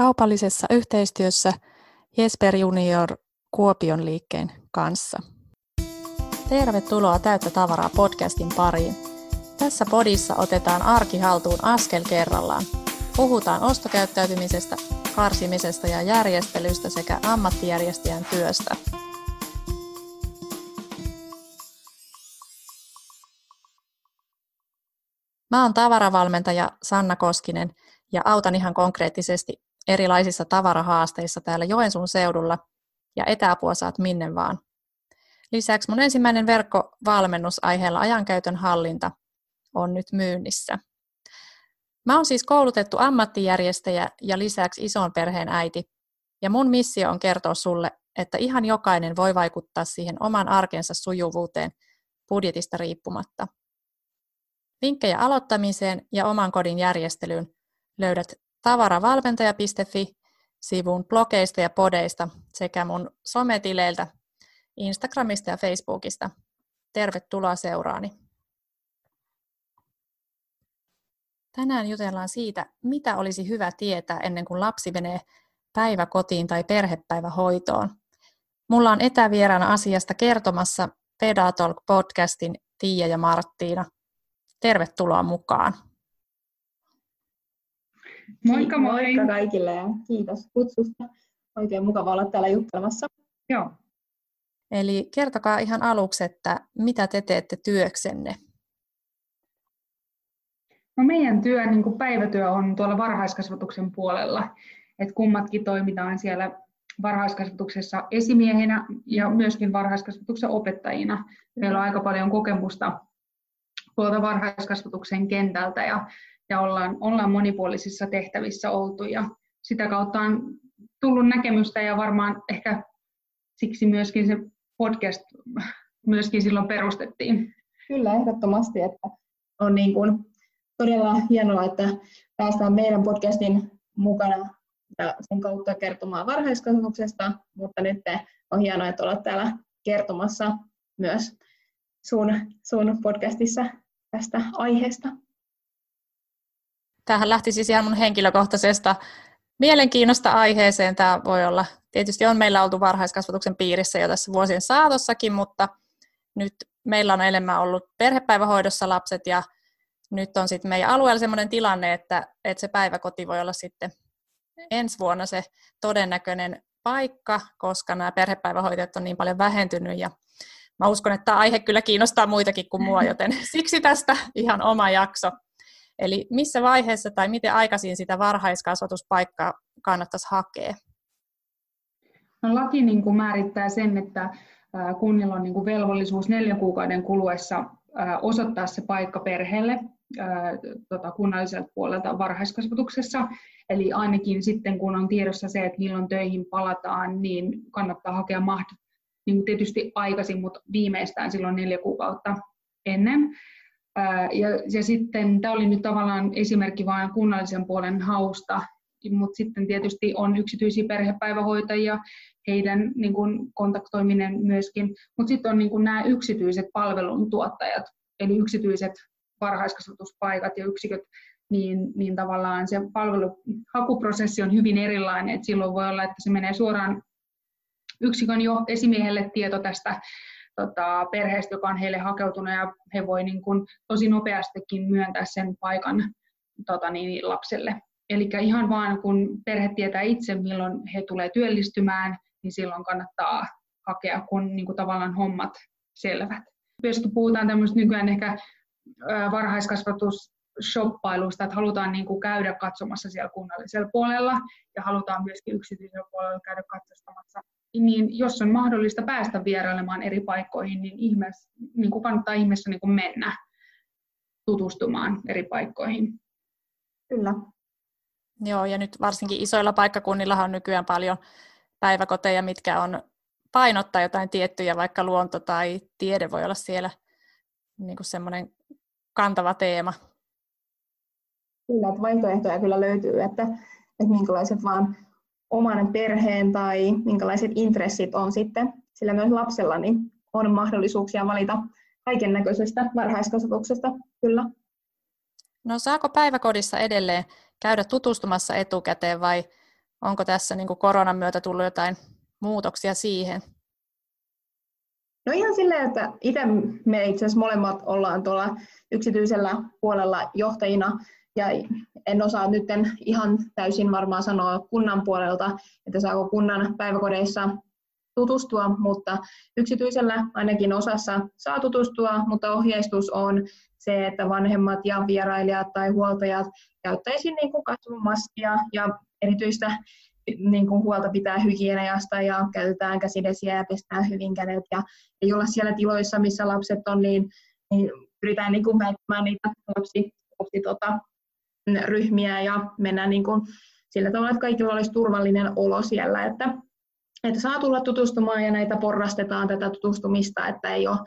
kaupallisessa yhteistyössä Jesper Junior Kuopion liikkeen kanssa. Tervetuloa Täyttä tavaraa podcastin pariin. Tässä podissa otetaan arki haltuun askel kerrallaan. Puhutaan ostokäyttäytymisestä, karsimisesta ja järjestelystä sekä ammattijärjestäjän työstä. Mä oon tavaravalmentaja Sanna Koskinen ja autan ihan konkreettisesti erilaisissa tavarahaasteissa täällä Joensuun seudulla ja etäapua saat minne vaan. Lisäksi mun ensimmäinen verkkovalmennus aiheella ajankäytön hallinta on nyt myynnissä. Mä oon siis koulutettu ammattijärjestäjä ja lisäksi ison perheen äiti. Ja mun missio on kertoa sulle, että ihan jokainen voi vaikuttaa siihen oman arkensa sujuvuuteen budjetista riippumatta. Vinkkejä aloittamiseen ja oman kodin järjestelyyn löydät tavaravalmentaja.fi-sivun blogeista ja podeista sekä mun sometileiltä Instagramista ja Facebookista. Tervetuloa seuraani. Tänään jutellaan siitä, mitä olisi hyvä tietää ennen kuin lapsi menee päiväkotiin tai perhepäivähoitoon. Mulla on etävieraana asiasta kertomassa Pedatalk podcastin Tiia ja Marttiina. Tervetuloa mukaan. Moikka moi! Moikka kaikille ja kiitos kutsusta. Oikein mukava olla täällä juttelemassa. Joo. Eli kertokaa ihan aluksi, että mitä te teette työksenne? No meidän työ, niin kuin päivätyö on tuolla varhaiskasvatuksen puolella. Et kummatkin toimitaan siellä varhaiskasvatuksessa esimiehinä ja myöskin varhaiskasvatuksen opettajina. Meillä on aika paljon kokemusta tuolta varhaiskasvatuksen kentältä ja, ja ollaan, ollaan monipuolisissa tehtävissä oltu ja sitä kautta on tullut näkemystä ja varmaan ehkä siksi myöskin se podcast myöskin silloin perustettiin. Kyllä, ehdottomasti, että on niin kuin todella hienoa, että päästään meidän podcastin mukana ja sen kautta kertomaan varhaiskasvatuksesta, mutta nyt on hienoa, että olet täällä kertomassa myös sun, sun podcastissa tästä aiheesta. Tähän lähti siis ihan mun henkilökohtaisesta mielenkiinnosta aiheeseen. Tämä voi olla, tietysti on meillä oltu varhaiskasvatuksen piirissä jo tässä vuosien saatossakin, mutta nyt meillä on enemmän ollut perhepäivähoidossa lapset ja nyt on sitten meidän alueella sellainen tilanne, että, että se päiväkoti voi olla sitten ensi vuonna se todennäköinen paikka, koska nämä perhepäivähoitajat on niin paljon vähentynyt ja mä uskon, että tämä aihe kyllä kiinnostaa muitakin kuin mua, joten siksi tästä ihan oma jakso. Eli missä vaiheessa tai miten aikaisin sitä varhaiskasvatuspaikkaa kannattaisi hakea? No, laki niin kuin määrittää sen, että kunnilla on niin kuin velvollisuus neljän kuukauden kuluessa osoittaa se paikka perheelle tota, kunnalliselta puolelta varhaiskasvatuksessa. Eli ainakin sitten, kun on tiedossa se, että milloin töihin palataan, niin kannattaa hakea mahd- niin tietysti aikaisin, mutta viimeistään silloin neljä kuukautta ennen. Ja, ja sitten tämä oli nyt tavallaan esimerkki vain kunnallisen puolen hausta, mutta sitten tietysti on yksityisiä perhepäivähoitajia, heidän niin kuin, kontaktoiminen myöskin, mutta sitten on niin kuin, nämä yksityiset palveluntuottajat, eli yksityiset varhaiskasvatuspaikat ja yksiköt, niin, niin tavallaan se palveluhakuprosessi on hyvin erilainen, että silloin voi olla, että se menee suoraan yksikön jo esimiehelle tieto tästä tota, perheestä, joka on heille hakeutunut, ja he voi niin kuin, tosi nopeastikin myöntää sen paikan tota, niin, lapselle. Eli ihan vaan kun perhe tietää itse, milloin he tulee työllistymään, niin silloin kannattaa hakea, kun niin kuin, tavallaan hommat selvät. Myöskin puhutaan tämmöistä nykyään ehkä varhaiskasvatus shoppailusta, että halutaan niin kuin käydä katsomassa siellä kunnallisella puolella ja halutaan myöskin yksityisellä puolella käydä katsostamassa. Niin jos on mahdollista päästä vierailemaan eri paikkoihin, niin, ihmeessä, niin kuin kannattaa ihmeessä niin kuin mennä tutustumaan eri paikkoihin. Kyllä. Joo, ja nyt varsinkin isoilla paikkakunnilla on nykyään paljon päiväkoteja, mitkä on painottaa jotain tiettyjä, vaikka luonto tai tiede voi olla siellä niin kuin semmoinen kantava teema. Kyllä, että vaihtoehtoja kyllä löytyy, että, että minkälaiset vaan oman perheen tai minkälaiset intressit on sitten, sillä myös lapsella niin on mahdollisuuksia valita kaiken näköisestä varhaiskasvatuksesta, kyllä. No saako päiväkodissa edelleen käydä tutustumassa etukäteen vai onko tässä niin koronan myötä tullut jotain muutoksia siihen? No ihan silleen, että itse me itse asiassa molemmat ollaan tuolla yksityisellä puolella johtajina ja en osaa nyt ihan täysin varmaan sanoa kunnan puolelta, että saako kunnan päiväkodeissa tutustua, mutta yksityisellä ainakin osassa saa tutustua, mutta ohjeistus on se, että vanhemmat ja vierailijat tai huoltajat käyttäisi niin kuin kasvomaskia ja erityistä niin kuin huolta pitää hygieniasta ja käytetään käsidesiä ja pestään hyvin kädet. Ja ei olla siellä tiloissa, missä lapset on, niin, niin pyritään niin kuin välttämään niitä lapsi, lapsi tota, ryhmiä ja mennään niin kuin sillä tavalla, että kaikilla olisi turvallinen olo siellä, että, että saa tulla tutustumaan ja näitä porrastetaan tätä tutustumista, että ei ole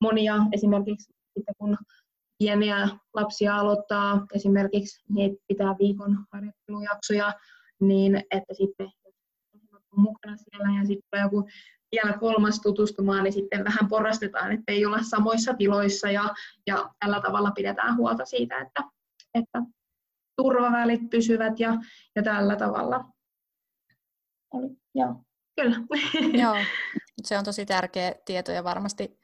monia esimerkiksi sitten kun pieniä lapsia aloittaa, esimerkiksi niitä pitää viikon harjoittelujaksoja, niin että sitten on mukana siellä ja sitten joku vielä kolmas tutustumaan, niin sitten vähän porrastetaan, että ei olla samoissa tiloissa ja, ja tällä tavalla pidetään huolta siitä, että, että turvavälit pysyvät ja, ja tällä tavalla. Oli, joo, kyllä. Joo, se on tosi tärkeä tieto ja varmasti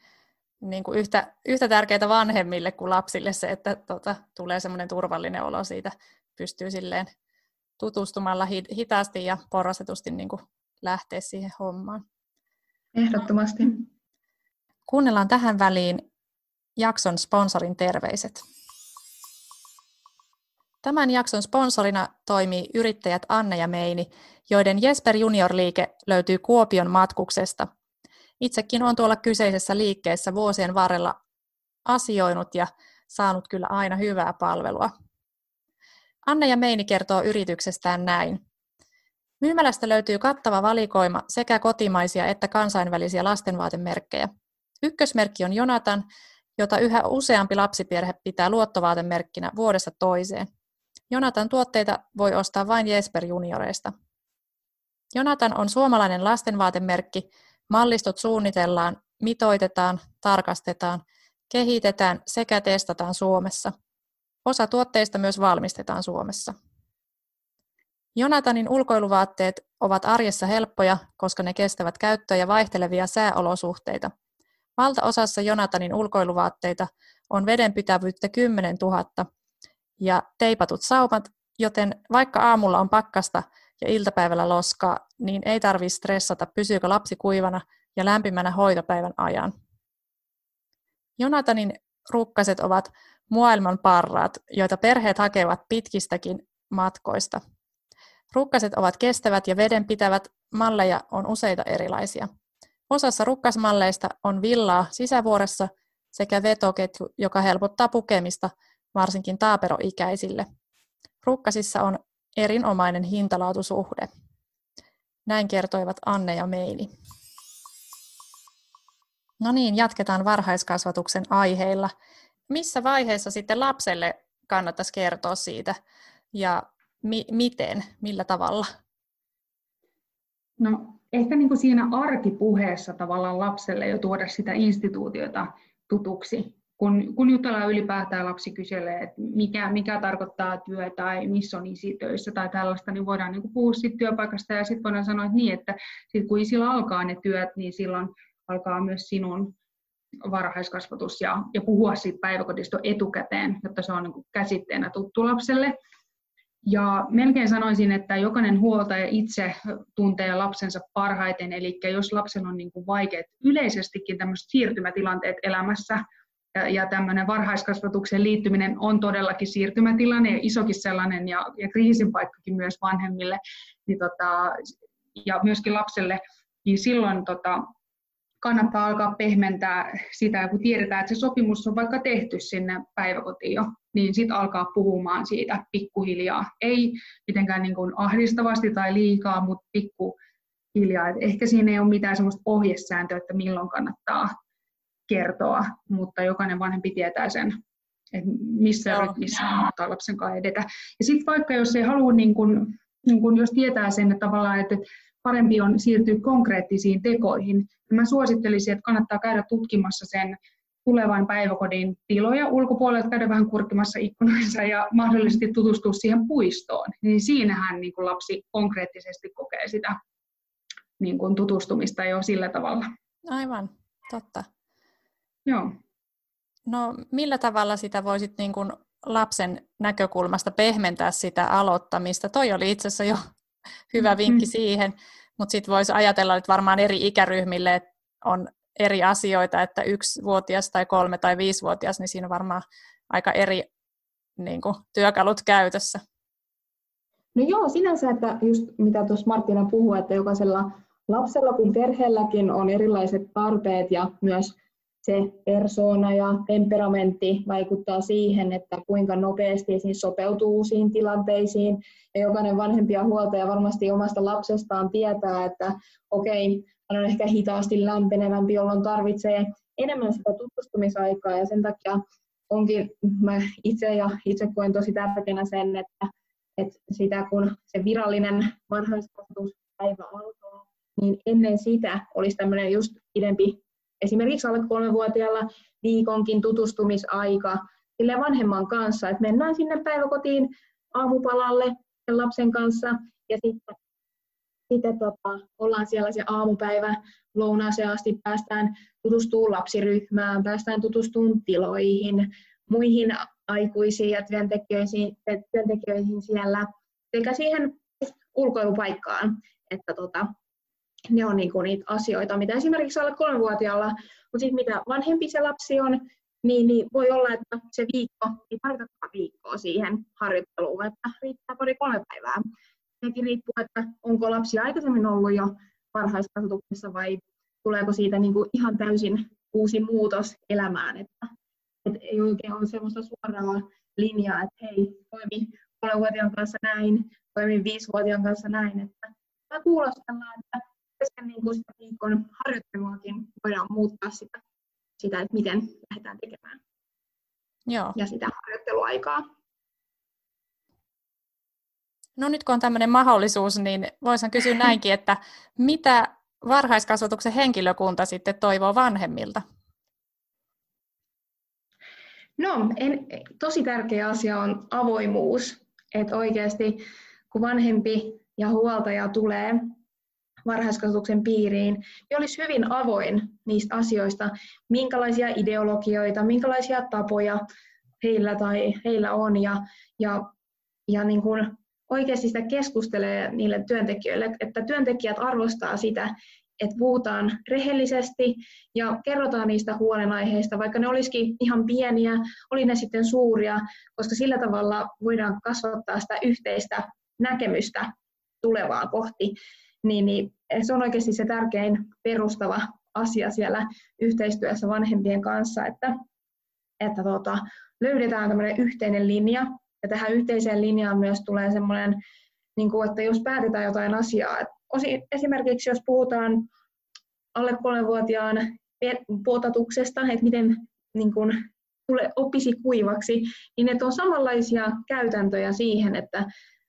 niin kuin yhtä, yhtä tärkeää vanhemmille kuin lapsille se, että tota, tulee semmoinen turvallinen olo siitä, pystyy silleen tutustumalla hitaasti ja porrastetusti niin kuin lähteä siihen hommaan. Ehdottomasti. Kuunnellaan tähän väliin jakson sponsorin terveiset. Tämän jakson sponsorina toimii yrittäjät Anne ja Meini, joiden Jesper Junior-liike löytyy Kuopion matkuksesta. Itsekin olen tuolla kyseisessä liikkeessä vuosien varrella asioinut ja saanut kyllä aina hyvää palvelua. Anne ja Meini kertoo yrityksestään näin. Myymälästä löytyy kattava valikoima sekä kotimaisia että kansainvälisiä lastenvaatemerkkejä. Ykkösmerkki on Jonatan, jota yhä useampi lapsiperhe pitää luottovaatemerkkinä vuodesta toiseen. Jonatan tuotteita voi ostaa vain Jesper junioreista. Jonatan on suomalainen lastenvaatemerkki, mallistot suunnitellaan, mitoitetaan, tarkastetaan, kehitetään sekä testataan Suomessa – Osa tuotteista myös valmistetaan Suomessa. Jonatanin ulkoiluvaatteet ovat arjessa helppoja, koska ne kestävät käyttöä ja vaihtelevia sääolosuhteita. Valtaosassa Jonatanin ulkoiluvaatteita on vedenpitävyyttä 10 000 ja teipatut saumat, joten vaikka aamulla on pakkasta ja iltapäivällä loskaa, niin ei tarvitse stressata, pysyykö lapsi kuivana ja lämpimänä hoitopäivän ajan. Jonatanin rukkaset ovat maailman parraat, joita perheet hakevat pitkistäkin matkoista. Rukkaset ovat kestävät ja vedenpitävät, malleja on useita erilaisia. Osassa rukkasmalleista on villaa sisävuoressa sekä vetoketju, joka helpottaa pukemista varsinkin taaperoikäisille. Rukkasissa on erinomainen hintalaatusuhde. Näin kertoivat Anne ja Meini. No niin, jatketaan varhaiskasvatuksen aiheilla missä vaiheessa sitten lapselle kannattaisi kertoa siitä ja mi- miten, millä tavalla? No ehkä niin kuin siinä arkipuheessa tavallaan lapselle jo tuoda sitä instituutiota tutuksi. Kun, kun jutellaan ylipäätään lapsi kyselee, että mikä, mikä tarkoittaa työ tai missä on isi töissä tai tällaista, niin voidaan niin puhua siitä työpaikasta ja sitten voidaan sanoa että niin, että sit kun isillä alkaa ne työt, niin silloin alkaa myös sinun varhaiskasvatus ja, ja puhua siitä päiväkodista etukäteen, jotta se on niin käsitteenä tuttu lapselle. Ja melkein sanoisin, että jokainen huoltaja itse tuntee lapsensa parhaiten, eli jos lapsella on niin kuin vaikeat yleisestikin tämmöiset siirtymätilanteet elämässä, ja, tämmöinen varhaiskasvatukseen liittyminen on todellakin siirtymätilanne ja isokin sellainen, ja, ja kriisin paikkakin myös vanhemmille, niin tota, ja myöskin lapselle, niin silloin tota, kannattaa alkaa pehmentää sitä, kun tiedetään, että se sopimus on vaikka tehty sinne päiväkotiin jo, niin sitten alkaa puhumaan siitä pikkuhiljaa. Ei mitenkään niin kuin ahdistavasti tai liikaa, mutta pikkuhiljaa. Et ehkä siinä ei ole mitään sellaista ohjesääntöä, että milloin kannattaa kertoa, mutta jokainen vanhempi tietää sen, että missä rytmissä kannattaa lapsen kanssa edetä. Ja sitten vaikka jos ei halua, niin kun, niin kun jos tietää sen, että tavallaan, että parempi on siirtyä konkreettisiin tekoihin. Mä suosittelisin, että kannattaa käydä tutkimassa sen tulevan päiväkodin tiloja ulkopuolelta, käydä vähän kurkkimassa ikkunoissa ja mahdollisesti tutustua siihen puistoon, niin siinähän niin kuin lapsi konkreettisesti kokee sitä niin kuin tutustumista jo sillä tavalla. Aivan, totta. Joo. No millä tavalla sitä voisit niin kuin lapsen näkökulmasta pehmentää sitä aloittamista? Toi oli itse asiassa jo hyvä vinkki mm. siihen, mutta sitten voisi ajatella, että varmaan eri ikäryhmille on eri asioita, että yksi vuotias tai kolme tai viisivuotias, niin siinä on varmaan aika eri niin kuin, työkalut käytössä. No joo, sinänsä, että just mitä tuossa Martina puhui, että jokaisella lapsella kuin perheelläkin on erilaiset tarpeet ja myös se persoona ja temperamentti vaikuttaa siihen, että kuinka nopeasti siis sopeutuu uusiin tilanteisiin. Ja jokainen vanhempi ja huoltaja varmasti omasta lapsestaan tietää, että okei, hän on ehkä hitaasti lämpenevämpi, jolloin tarvitsee enemmän sitä tutustumisaikaa ja sen takia onkin, mä itse ja itse koen tosi tärkeänä sen, että, että sitä kun se virallinen varhaiskasvatuspäivä alkaa, niin ennen sitä olisi tämmöinen just pidempi, esimerkiksi alle kolmevuotiaalla viikonkin tutustumisaika sille vanhemman kanssa, että mennään sinne päiväkotiin aamupalalle sen lapsen kanssa ja sitten sitten tota, ollaan siellä se aamupäivä lounaaseen asti, päästään tutustumaan lapsiryhmään, päästään tutustumaan tiloihin, muihin aikuisiin ja työntekijöihin, työntekijöihin siellä sekä siihen ulkoilupaikkaan. Että tota, ne on niinku niitä asioita, mitä esimerkiksi alle kolmevuotiaalla, mutta sitten mitä vanhempi se lapsi on, niin, niin voi olla, että se viikko, ei tarvitakaan viikkoa siihen harjoitteluun, että riittää pari kolme päivää sekin riippuu, että onko lapsi aikaisemmin ollut jo varhaiskasvatuksessa vai tuleeko siitä niin kuin ihan täysin uusi muutos elämään. Että, että ei oikein ole sellaista suoraa linjaa, että hei, toimi kolmevuotiaan kanssa näin, toimi viisivuotiaan kanssa näin. Että tämä kuulostella, että kesken niin kuin sitä viikon harjoitteluakin voidaan muuttaa sitä, sitä, että miten lähdetään tekemään. Joo. Ja sitä harjoitteluaikaa. No nyt kun on tämmöinen mahdollisuus, niin voisin kysyä näinkin, että mitä varhaiskasvatuksen henkilökunta sitten toivoo vanhemmilta? No, en, tosi tärkeä asia on avoimuus. Että oikeasti kun vanhempi ja huoltaja tulee varhaiskasvatuksen piiriin, niin olisi hyvin avoin niistä asioista, minkälaisia ideologioita, minkälaisia tapoja heillä tai heillä on ja, ja, ja niin kuin oikeasti sitä keskustelee niille työntekijöille, että työntekijät arvostaa sitä, että puhutaan rehellisesti ja kerrotaan niistä huolenaiheista, vaikka ne olisikin ihan pieniä, oli ne sitten suuria, koska sillä tavalla voidaan kasvattaa sitä yhteistä näkemystä tulevaa kohti. Niin, niin se on oikeasti se tärkein perustava asia siellä yhteistyössä vanhempien kanssa, että, että tuota, löydetään tämmöinen yhteinen linja, ja tähän yhteiseen linjaan myös tulee semmoinen, niin kuin, että jos päätetään jotain asiaa, että esimerkiksi jos puhutaan alle kolmenvuotiaan puotatuksesta, että miten niin kuin, tule, oppisi kuivaksi, niin että on samanlaisia käytäntöjä siihen, että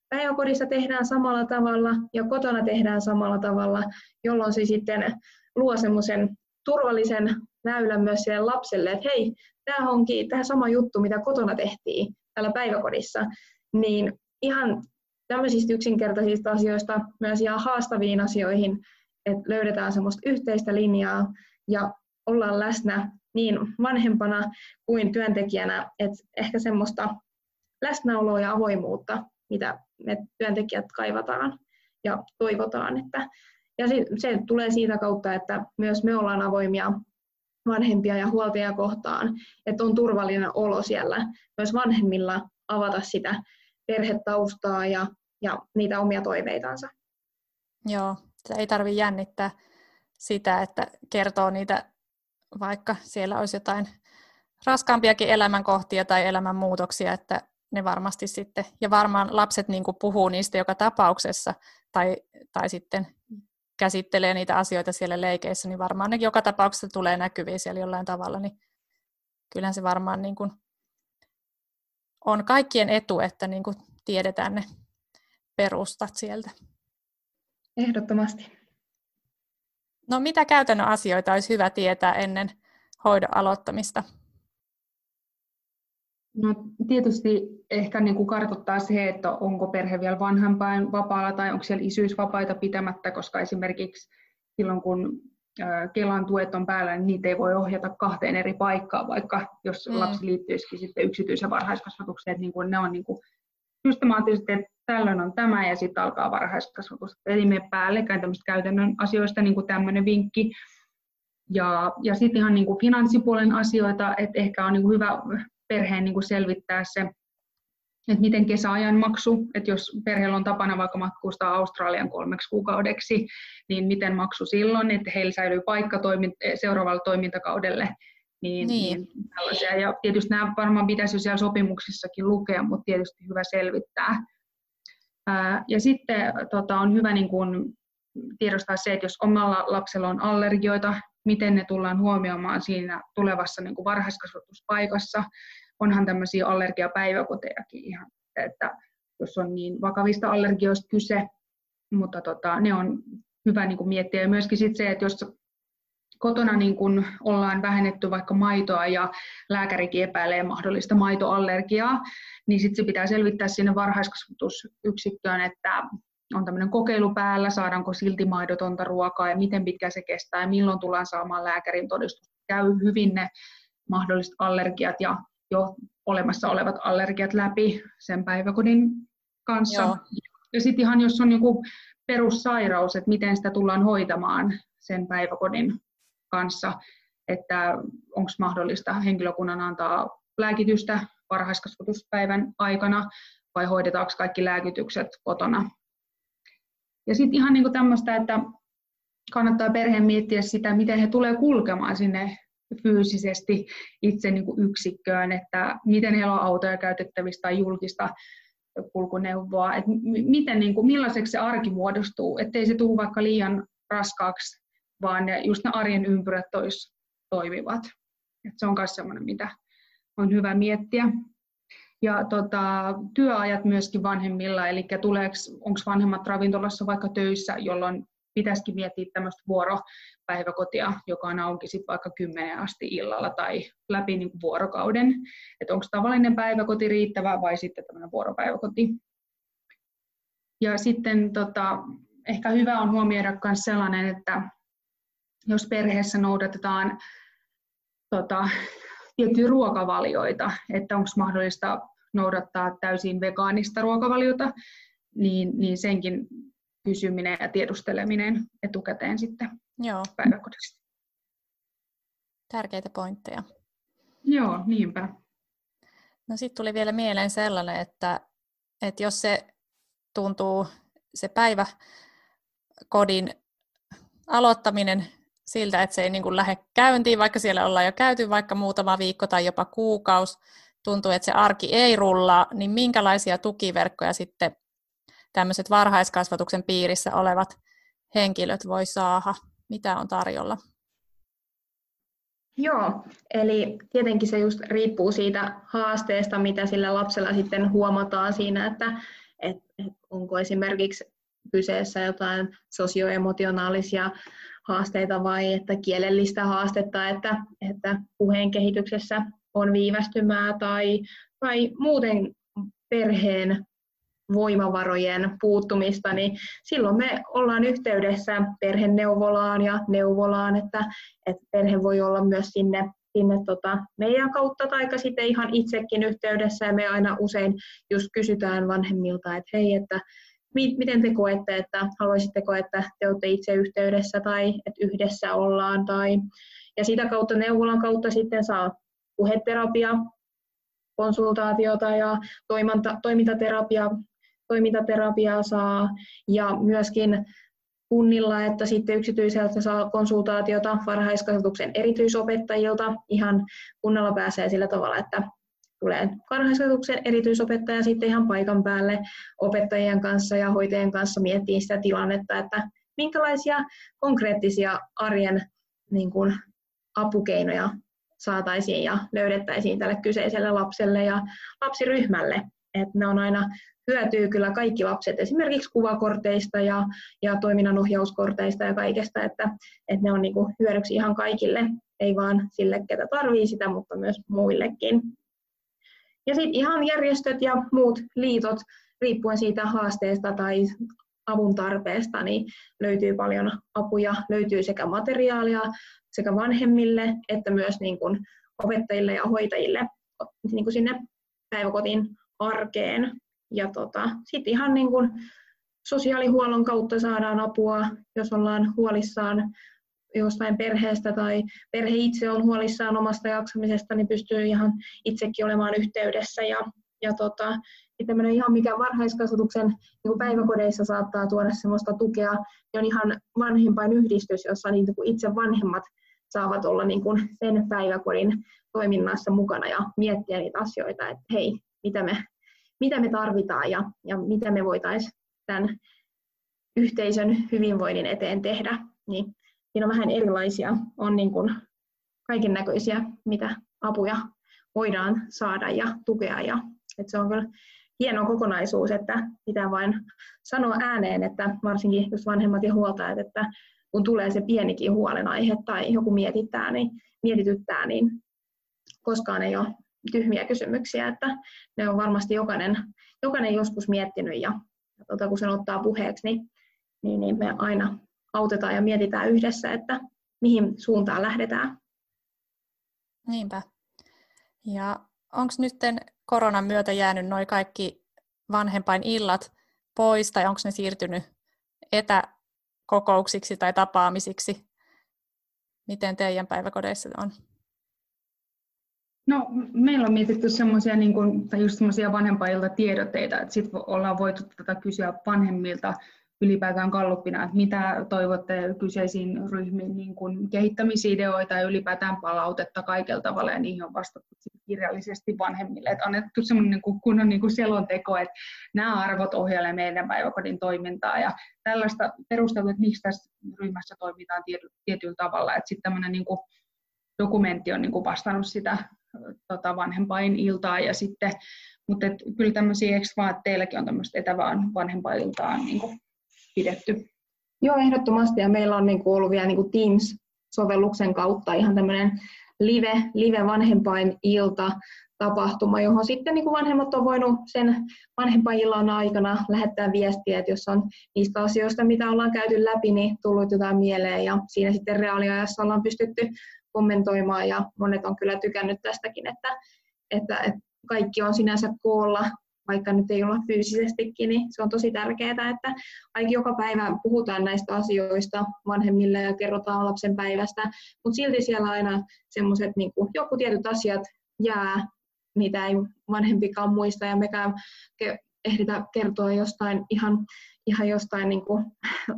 päiväkodissa tehdään samalla tavalla ja kotona tehdään samalla tavalla, jolloin se sitten luo semmoisen turvallisen väylän myös sille lapselle, että hei, tämä onkin tämä sama juttu, mitä kotona tehtiin täällä päiväkodissa, niin ihan tämmöisistä yksinkertaisista asioista myös ihan haastaviin asioihin, että löydetään semmoista yhteistä linjaa ja ollaan läsnä niin vanhempana kuin työntekijänä, että ehkä semmoista läsnäoloa ja avoimuutta, mitä me työntekijät kaivataan ja toivotaan. Että, ja se tulee siitä kautta, että myös me ollaan avoimia vanhempia ja huoltajia kohtaan, että on turvallinen olo siellä myös vanhemmilla avata sitä perhetaustaa ja, ja niitä omia toiveitansa. Joo, se ei tarvitse jännittää sitä, että kertoo niitä, vaikka siellä olisi jotain raskaampiakin elämänkohtia tai elämänmuutoksia, että ne varmasti sitten, ja varmaan lapset niin puhuu niistä joka tapauksessa, tai, tai sitten käsittelee niitä asioita siellä leikeissä, niin varmaan ne joka tapauksessa tulee näkyviin siellä jollain tavalla, niin kyllähän se varmaan niin kuin on kaikkien etu, että niin kuin tiedetään ne perustat sieltä. Ehdottomasti. No mitä käytännön asioita olisi hyvä tietää ennen hoidon aloittamista? No, tietysti ehkä niin kuin kartoittaa se, että onko perhe vielä vanhempain vapaalla tai onko siellä isyysvapaita pitämättä, koska esimerkiksi silloin kun Kelan tuet on päällä, niin niitä ei voi ohjata kahteen eri paikkaan, vaikka jos mm. lapsi liittyisikin sitten yksityisen varhaiskasvatukseen, niin kuin ne on niin kuin systemaattisesti, että tällöin on tämä ja sitten alkaa varhaiskasvatus. Eli me päällekkäin tämmöistä käytännön asioista niin kuin tämmöinen vinkki. Ja, ja sitten ihan niin kuin finanssipuolen asioita, että ehkä on niin kuin hyvä perheen niin kuin selvittää se, että miten kesäajan maksu, että jos perheellä on tapana vaikka matkustaa Australian kolmeksi kuukaudeksi, niin miten maksu silloin, että heillä säilyy paikka seuraavalle toimintakaudelle. Niin, niin. niin tällaisia. Ja tietysti nämä varmaan pitäisi jo siellä sopimuksissakin lukea, mutta tietysti hyvä selvittää. Ää, ja sitten tota, on hyvä niin kun, tiedostaa se, että jos omalla lapsella on allergioita, miten ne tullaan huomioimaan siinä tulevassa niin kuin varhaiskasvatuspaikassa. Onhan tämmöisiä allergiapäiväkotejakin ihan, että jos on niin vakavista allergioista kyse, mutta tota, ne on hyvä niin kuin miettiä. Ja myöskin sit se, että jos kotona niin kun ollaan vähennetty vaikka maitoa ja lääkärikin epäilee mahdollista maitoallergiaa, niin sitten se pitää selvittää sinne varhaiskasvatusyksikköön, että on tämmöinen kokeilu päällä, saadaanko silti maidotonta ruokaa ja miten pitkä se kestää ja milloin tullaan saamaan lääkärin todistus. Käy hyvin ne mahdolliset allergiat ja jo olemassa olevat allergiat läpi sen päiväkodin kanssa. Joo. Ja sitten ihan jos on joku perussairaus, että miten sitä tullaan hoitamaan sen päiväkodin kanssa, että onko mahdollista henkilökunnan antaa lääkitystä varhaiskasvatuspäivän aikana vai hoidetaanko kaikki lääkitykset kotona ja sitten ihan niin tämmöistä, että kannattaa perheen miettiä sitä, miten he tulee kulkemaan sinne fyysisesti itse niin kuin yksikköön, että miten heillä on autoja käytettävissä tai julkista kulkuneuvoa, että miten, niin kuin, millaiseksi se arki muodostuu, ettei se tule vaikka liian raskaaksi, vaan ne, just ne arjen ympyrät tois toimivat. Et se on myös sellainen, mitä on hyvä miettiä. Ja tota, työajat myöskin vanhemmilla, eli onko vanhemmat ravintolassa vaikka töissä, jolloin pitäisikin miettiä tämmöistä vuoropäiväkotia, joka on auki sit vaikka 10 asti illalla tai läpi niin kuin vuorokauden. Että onko tavallinen päiväkoti riittävä vai sitten tämmöinen vuoropäiväkoti. Ja sitten tota, ehkä hyvä on huomioida myös sellainen, että jos perheessä noudatetaan tota, tiettyjä ruokavalioita, että onko mahdollista noudattaa täysin vegaanista ruokavaliota, niin, niin senkin kysyminen ja tiedusteleminen etukäteen sitten Joo. päiväkodista. Tärkeitä pointteja. Joo, niinpä. No sitten tuli vielä mieleen sellainen, että, että jos se tuntuu se päiväkodin aloittaminen siltä, että se ei niin kuin lähde käyntiin, vaikka siellä ollaan jo käyty vaikka muutama viikko tai jopa kuukausi, tuntuu, että se arki ei rullaa, niin minkälaisia tukiverkkoja sitten tämmöiset varhaiskasvatuksen piirissä olevat henkilöt voi saada? Mitä on tarjolla? Joo, eli tietenkin se just riippuu siitä haasteesta, mitä sillä lapsella sitten huomataan siinä, että et, et onko esimerkiksi kyseessä jotain sosioemotionaalisia haasteita vai että kielellistä haastetta, että, että puheen kehityksessä on viivästymää tai, tai muuten perheen voimavarojen puuttumista, niin silloin me ollaan yhteydessä perheneuvolaan ja neuvolaan, että, että perhe voi olla myös sinne, sinne tota meidän kautta tai sitten ihan itsekin yhteydessä. Ja me aina usein just kysytään vanhemmilta, että hei, että miten te koette, että haluaisitteko, että te olette itse yhteydessä tai että yhdessä ollaan tai ja sitä kautta neuvolan kautta sitten saa puheterapia, konsultaatiota ja toiminta, toimintaterapia, toimintaterapiaa saa ja myöskin kunnilla, että sitten yksityiseltä saa konsultaatiota varhaiskasvatuksen erityisopettajilta. Ihan kunnalla pääsee sillä tavalla, että tulee varhaiskasvatuksen erityisopettaja sitten ihan paikan päälle opettajien kanssa ja hoitajien kanssa miettii sitä tilannetta, että minkälaisia konkreettisia arjen niin kuin, apukeinoja saataisiin ja löydettäisiin tälle kyseiselle lapselle ja lapsiryhmälle. Että ne on aina hyötyy kyllä kaikki lapset esimerkiksi kuvakorteista ja, ja toiminnanohjauskorteista ja kaikesta, että, että ne on niin hyödyksi ihan kaikille, ei vaan sille, ketä tarvii sitä, mutta myös muillekin. Ja sitten ihan järjestöt ja muut liitot, riippuen siitä haasteesta tai avun tarpeesta, niin löytyy paljon apuja, löytyy sekä materiaalia sekä vanhemmille että myös niin kuin opettajille ja hoitajille. Niin kuin sinne päiväkotiin arkeen. Ja tota, sitten ihan niin kuin sosiaalihuollon kautta saadaan apua, jos ollaan huolissaan jostain perheestä tai perhe itse on huolissaan omasta jaksamisesta, niin pystyy ihan itsekin olemaan yhteydessä. Ja, ja tota, tämmöinen ihan mikä varhaiskasvatuksen niin päiväkodeissa saattaa tuoda sellaista tukea, niin on ihan vanhempain yhdistys, jossa niin kuin itse vanhemmat saavat olla niin kuin sen päiväkodin toiminnassa mukana ja miettiä niitä asioita, että hei, mitä me, mitä me tarvitaan ja, ja mitä me voitaisiin tämän yhteisön hyvinvoinnin eteen tehdä. Niin siinä on vähän erilaisia, on niin kuin kaiken näköisiä, mitä apuja voidaan saada ja tukea. Ja, että se on kyllä hieno kokonaisuus, että pitää vain sanoa ääneen, että varsinkin jos vanhemmat ja huoltajat, että kun tulee se pienikin huolenaihe tai joku mietittää, niin, mietityttää, niin koskaan ei ole tyhmiä kysymyksiä, että ne on varmasti jokainen, jokainen joskus miettinyt ja, ja tota, kun sen ottaa puheeksi, niin, niin, niin me aina autetaan ja mietitään yhdessä, että mihin suuntaan lähdetään. Niinpä. Ja onko nyt koronan myötä jäänyt noin kaikki vanhempain illat pois tai onko ne siirtynyt etäkokouksiksi tai tapaamisiksi? Miten teidän päiväkodeissa on? No, meillä on mietitty semmoisia niin kuin, tai semmoisia vanhempailta tiedotteita, että sitten ollaan voitu tätä kysyä vanhemmilta ylipäätään kalluppina, että mitä toivotte kyseisiin ryhmiin niin kuin kehittämisideoita ja ylipäätään palautetta kaikella tavalla, ja niihin on vastattu kirjallisesti vanhemmille, että annettu semmoinen niin kuin kunnon niin kuin selonteko, että nämä arvot ohjailevat meidän päiväkodin toimintaa, ja tällaista perustelua, että miksi tässä ryhmässä toimitaan tietyllä tavalla, että sitten tämmöinen niin kuin dokumentti on niin kuin vastannut sitä tota, vanhempain iltaa ja sitten, mutta et, kyllä tämmöisiä, eikö vaan, että teilläkin on tämmöistä etävaan vanhempailtaa niin kuin pidetty? Joo, ehdottomasti ja meillä on niin kuin ollut vielä niin kuin Teams-sovelluksen kautta ihan tämmöinen live, live vanhempain ilta tapahtuma, johon sitten niin kuin vanhemmat on voinut sen vanhempainillan aikana lähettää viestiä, että jos on niistä asioista, mitä ollaan käyty läpi, niin tullut jotain mieleen ja siinä sitten reaaliajassa ollaan pystytty kommentoimaan ja monet on kyllä tykännyt tästäkin, että, että, että kaikki on sinänsä koolla, vaikka nyt ei olla fyysisestikin, niin se on tosi tärkeää, että aika joka päivä puhutaan näistä asioista vanhemmille ja kerrotaan lapsen päivästä, mutta silti siellä aina semmoiset niin joku tietyt asiat jää, mitä ei vanhempikaan muista ja mekään ehditä kertoa jostain ihan ihan jostain niin kuin,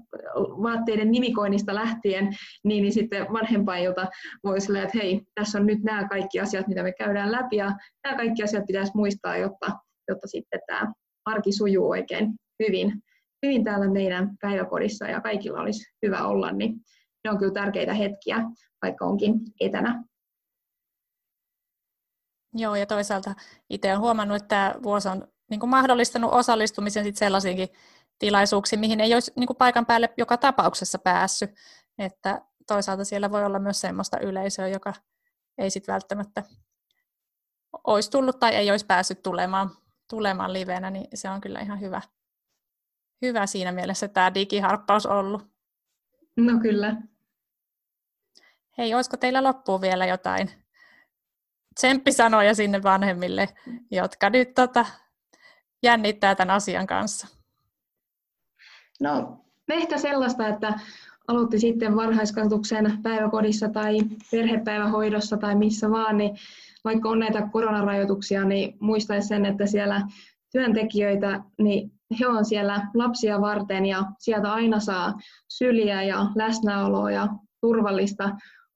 vaatteiden nimikoinnista lähtien, niin, niin sitten vanhempailta voisi olla, että hei, tässä on nyt nämä kaikki asiat, mitä me käydään läpi, ja nämä kaikki asiat pitäisi muistaa, jotta, jotta sitten tämä arki sujuu oikein hyvin, hyvin täällä meidän päiväkodissa, ja kaikilla olisi hyvä olla, niin ne on kyllä tärkeitä hetkiä, vaikka onkin etänä. Joo, ja toisaalta itse olen huomannut, että tämä vuosi on niin kuin mahdollistanut osallistumisen sit sellaisiinkin tilaisuuksiin, mihin ei olisi niin kuin paikan päälle joka tapauksessa päässyt. Että toisaalta siellä voi olla myös sellaista yleisöä, joka ei sitten välttämättä olisi tullut tai ei olisi päässyt tulemaan, tulemaan livenä, niin se on kyllä ihan hyvä, hyvä siinä mielessä tämä digiharppaus ollut. No kyllä. Hei, olisiko teillä loppuun vielä jotain tsemppisanoja sinne vanhemmille, jotka nyt tota, jännittää tämän asian kanssa? No, ehkä sellaista, että aloitti sitten varhaiskasvatuksen päiväkodissa tai perhepäivähoidossa tai missä vaan, niin vaikka on näitä koronarajoituksia, niin muistaisi sen, että siellä työntekijöitä, niin he on siellä lapsia varten ja sieltä aina saa syliä ja läsnäoloa ja turvallista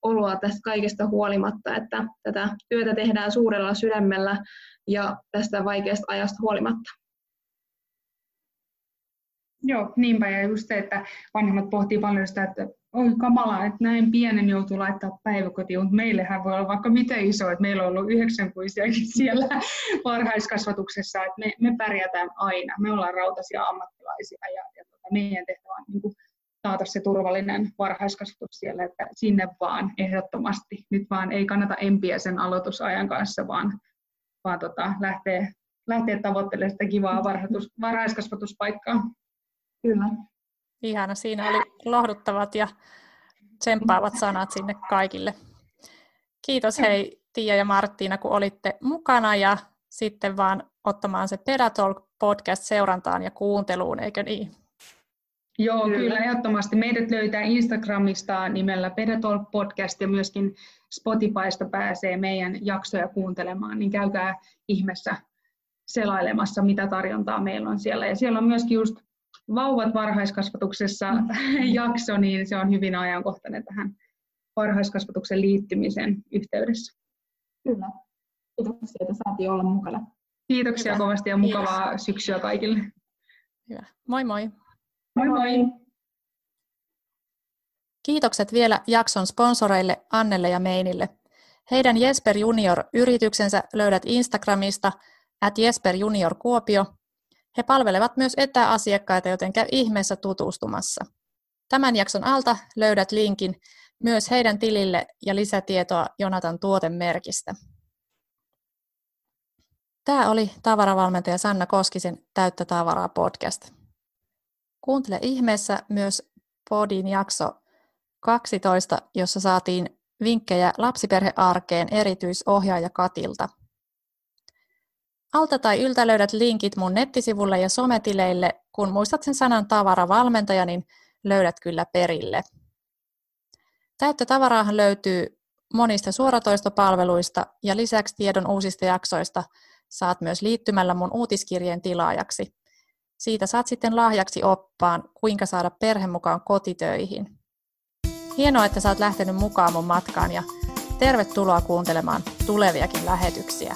oloa tästä kaikesta huolimatta, että tätä työtä tehdään suurella sydämellä ja tästä vaikeasta ajasta huolimatta. Joo, niinpä. Ja just se, että vanhemmat pohtii paljon sitä, että oi kamala, että näin pienen joutuu laittaa päiväkotiin, mutta meillähän voi olla vaikka miten iso, että meillä on ollut yhdeksänkuisiakin siellä varhaiskasvatuksessa, että me, me pärjätään aina. Me ollaan rautaisia ammattilaisia ja, ja tota, meidän tehtävä on niin kuin, taata se turvallinen varhaiskasvatus siellä, että sinne vaan ehdottomasti. Nyt vaan ei kannata empiä sen aloitusajan kanssa, vaan, vaan tota, lähteä, lähteä tavoittelemaan sitä kivaa varhaiskasvatuspaikkaa. Kyllä. Ihana, siinä oli lohduttavat ja tsemppaavat sanat sinne kaikille. Kiitos hei Tiia ja Marttiina, kun olitte mukana ja sitten vaan ottamaan se Pedatalk podcast seurantaan ja kuunteluun, eikö niin? Joo, kyllä. kyllä ehdottomasti. Meidät löytää Instagramista nimellä Pedatalk podcast ja myöskin Spotifysta pääsee meidän jaksoja kuuntelemaan, niin käykää ihmeessä selailemassa, mitä tarjontaa meillä on siellä. Ja siellä on myöskin just vauvat varhaiskasvatuksessa mm. jakso, niin se on hyvin ajankohtainen tähän varhaiskasvatuksen liittymisen yhteydessä. Kyllä. Kiitoksia, että saatiin olla mukana. Kiitoksia Hyvä. kovasti ja mukavaa Kiitos. syksyä kaikille. Hyvä. Moi moi. Moi moi. Kiitokset vielä jakson sponsoreille Annelle ja Meinille. Heidän Jesper Junior-yrityksensä löydät Instagramista at Jesper Junior Kuopio he palvelevat myös etäasiakkaita, joten käy ihmeessä tutustumassa. Tämän jakson alta löydät linkin myös heidän tilille ja lisätietoa Jonatan tuotemerkistä. Tämä oli tavaravalmentaja Sanna Koskisen Täyttä tavaraa podcast. Kuuntele ihmeessä myös Podin jakso 12, jossa saatiin vinkkejä lapsiperhearkeen erityisohjaaja Katilta – Alta tai yltä löydät linkit mun nettisivulle ja sometileille. Kun muistat sen sanan tavaravalmentaja, niin löydät kyllä perille. Täyttä tavaraahan löytyy monista suoratoistopalveluista ja lisäksi tiedon uusista jaksoista saat myös liittymällä mun uutiskirjeen tilaajaksi. Siitä saat sitten lahjaksi oppaan, kuinka saada perhe mukaan kotitöihin. Hienoa, että saat lähtenyt mukaan mun matkaan ja tervetuloa kuuntelemaan tuleviakin lähetyksiä.